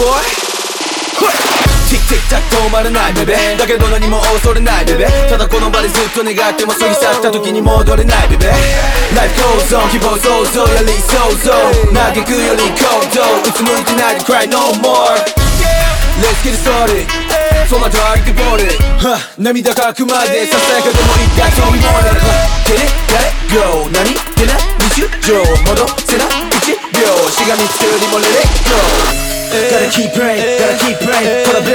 boy. ティックティックタック止まらないベベだけど何も恐れないベベただこの場でずっと願っても過ぎ去った時に戻れないベベ Life goes on 希望想像より想像嘆くより行動うつむいてないで cry no more. Let's get started. その後歩くボールは涙かくまでささやかでも一回飛び込んでる Get it, let it? Go. 何?気な?い日常。戻せ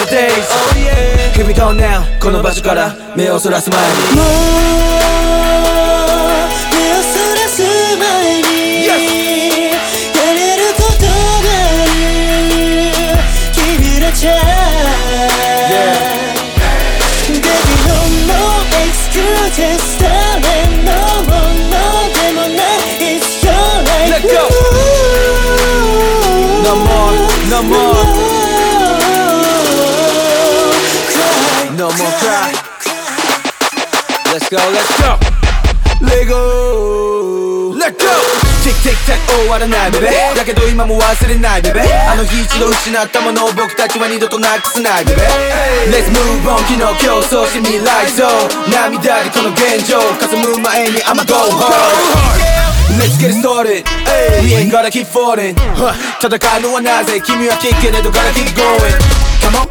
better days. Here we go now. この場所から目をそらす前に。もう目をそらす前に Yes やれることがある君らじゃ Baby no more excuses 誰のものでもない It's your life Let go No more, no more. No more cry. Let's go, let's go. Let go. Let go. ティックティックタック終わらないベベだけど今も忘れないベベあの日一度失ったものを僕たちは二度となくすないベベ Let's move on 昨日競争して未来像涙でこの現状霞む前に I'ma go hard Let's get it started We ain't gotta keep falling 戦うのはなぜ君はキッけれど gotta keep going Come on,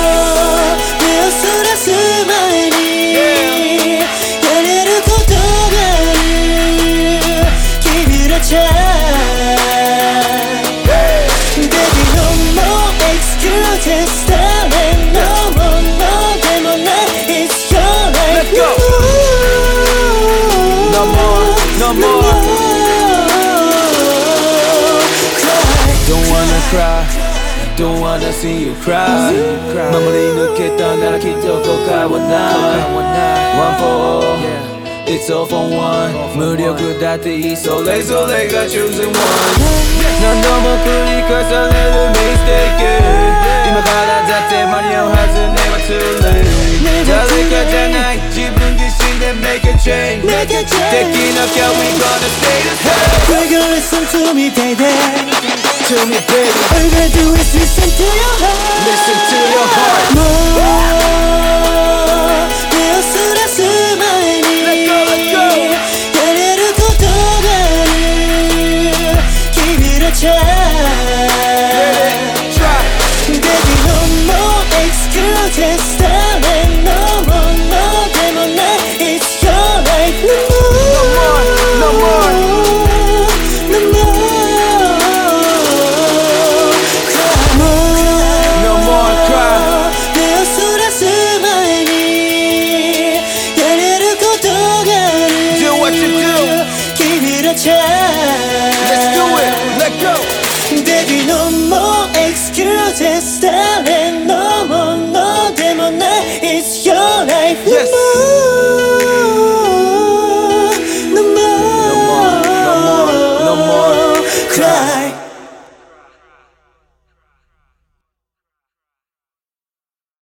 more. Don't wanna cry, don't wanna see you cry. 마무리 늦겠다 나라 기적도 가원나 One for all, it's all for one. 무려 그다지 이 설레 설레가 choosing one. 난 너무 그니까 설레는 mistake. 이만 가라자 때 말이야 하지 never too late. 달릴 거잖아 기분 귀신데 make a change. Picking up, yeah, we gonna stay the same. We're gonna listen to me, baby. To me, baby. All you gotta do is listen to your heart. Listen to your heart. Give it a try. Let's do it. Let go. Baby, no more excuses. Darling.